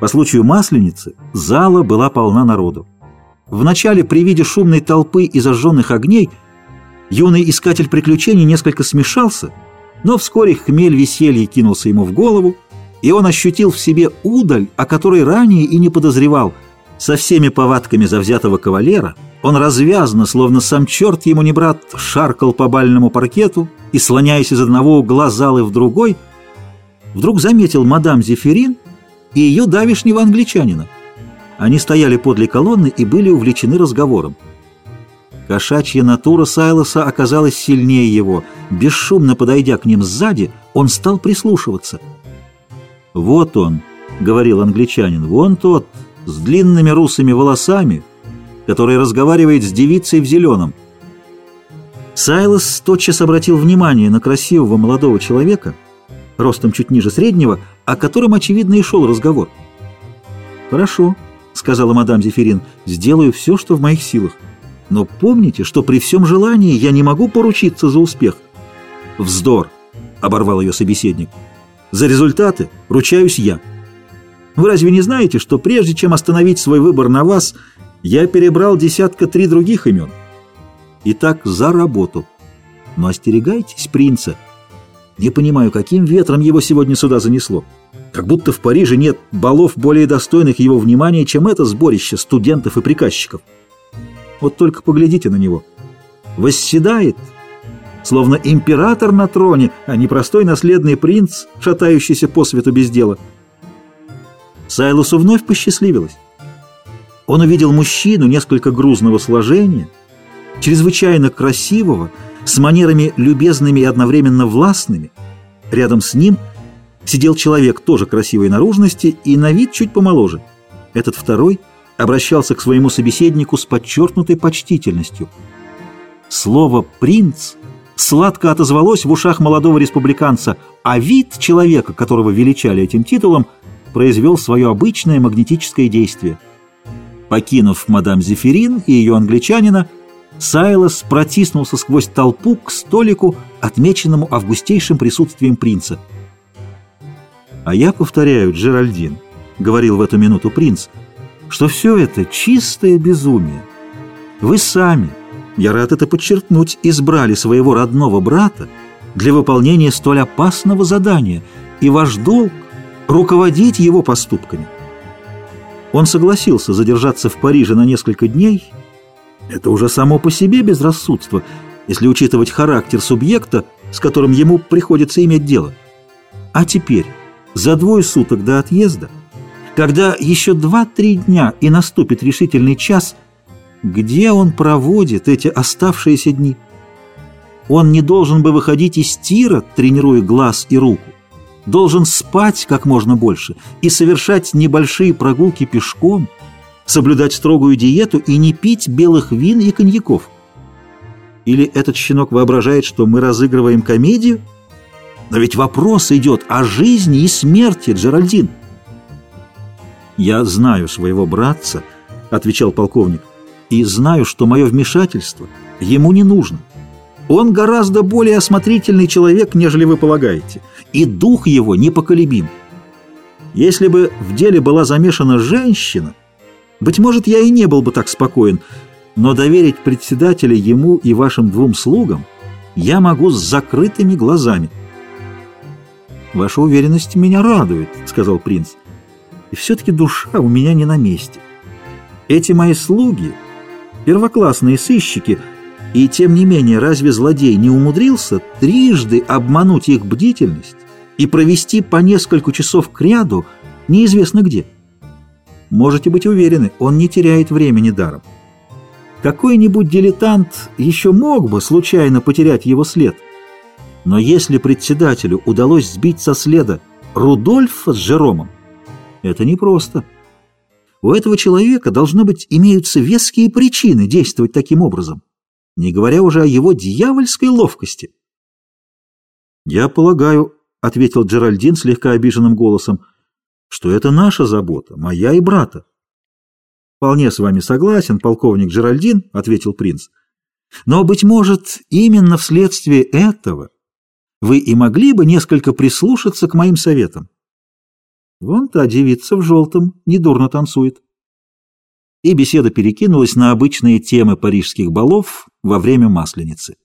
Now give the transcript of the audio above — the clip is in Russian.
По случаю Масленицы зала была полна народу. Вначале при виде шумной толпы и зажженных огней юный искатель приключений несколько смешался, но вскоре хмель веселья кинулся ему в голову, и он ощутил в себе удаль, о которой ранее и не подозревал. Со всеми повадками завзятого кавалера он развязно, словно сам черт ему не брат, шаркал по бальному паркету и, слоняясь из одного угла залы в другой, вдруг заметил мадам Зефирин и ее давишнего англичанина. Они стояли подле колонны и были увлечены разговором. Кошачья натура Сайлоса оказалась сильнее его. Бесшумно подойдя к ним сзади, он стал прислушиваться. «Вот он», — говорил англичанин, — «вон тот, с длинными русыми волосами, который разговаривает с девицей в зеленом». Сайлос тотчас обратил внимание на красивого молодого человека, ростом чуть ниже среднего, о котором, очевидно, и шел разговор. «Хорошо», — сказала мадам Зефирин, — «сделаю все, что в моих силах. Но помните, что при всем желании я не могу поручиться за успех». «Вздор», — оборвал ее собеседник. «За результаты ручаюсь я. Вы разве не знаете, что прежде чем остановить свой выбор на вас, я перебрал десятка три других имен? Итак, за работу. Но остерегайтесь принца». Не понимаю, каким ветром его сегодня сюда занесло. Как будто в Париже нет балов более достойных его внимания, чем это сборище студентов и приказчиков. Вот только поглядите на него. Восседает, словно император на троне, а не простой наследный принц, шатающийся по свету без дела. Сайлусу вновь посчастливилось. Он увидел мужчину несколько грузного сложения, чрезвычайно красивого, с манерами любезными и одновременно властными. Рядом с ним сидел человек тоже красивой наружности и на вид чуть помоложе. Этот второй обращался к своему собеседнику с подчеркнутой почтительностью. Слово «принц» сладко отозвалось в ушах молодого республиканца, а вид человека, которого величали этим титулом, произвел свое обычное магнетическое действие. Покинув мадам Зефирин и ее англичанина, Сайлос протиснулся сквозь толпу к столику, отмеченному августейшим присутствием принца. «А я повторяю, Джеральдин», — говорил в эту минуту принц, — «что все это чистое безумие. Вы сами, я рад это подчеркнуть, избрали своего родного брата для выполнения столь опасного задания, и ваш долг — руководить его поступками». Он согласился задержаться в Париже на несколько дней — это уже само по себе безрассудство, если учитывать характер субъекта, с которым ему приходится иметь дело. А теперь, за двое суток до отъезда, когда еще два-три дня и наступит решительный час, где он проводит эти оставшиеся дни? Он не должен бы выходить из тира, тренируя глаз и руку, должен спать как можно больше и совершать небольшие прогулки пешком – соблюдать строгую диету и не пить белых вин и коньяков. Или этот щенок воображает, что мы разыгрываем комедию? Но ведь вопрос идет о жизни и смерти, Джеральдин. «Я знаю своего братца», — отвечал полковник, «и знаю, что мое вмешательство ему не нужно. Он гораздо более осмотрительный человек, нежели вы полагаете, и дух его непоколебим. Если бы в деле была замешана женщина, быть может, я и не был бы так спокоен, но доверить председателя ему и вашим двум слугам я могу с закрытыми глазами. «Ваша уверенность меня радует», — сказал принц. «И все-таки душа у меня не на месте. Эти мои слуги — первоклассные сыщики, и тем не менее разве злодей не умудрился трижды обмануть их бдительность и провести по несколько часов к ряду неизвестно где?» Можете быть уверены, он не теряет времени даром. Какой-нибудь дилетант еще мог бы случайно потерять его след. Но если председателю удалось сбить со следа Рудольфа с Жеромом, это непросто. У этого человека, должно быть, имеются веские причины действовать таким образом, не говоря уже о его дьявольской ловкости. «Я полагаю», — ответил Джеральдин слегка обиженным голосом, — что это наша забота, моя и брата. «Вполне с вами согласен, полковник Джеральдин», — ответил принц. «Но, быть может, именно вследствие этого вы и могли бы несколько прислушаться к моим советам. Вон та девица в желтом недурно танцует. И беседа перекинулась на обычные темы парижских балов во время Масленицы.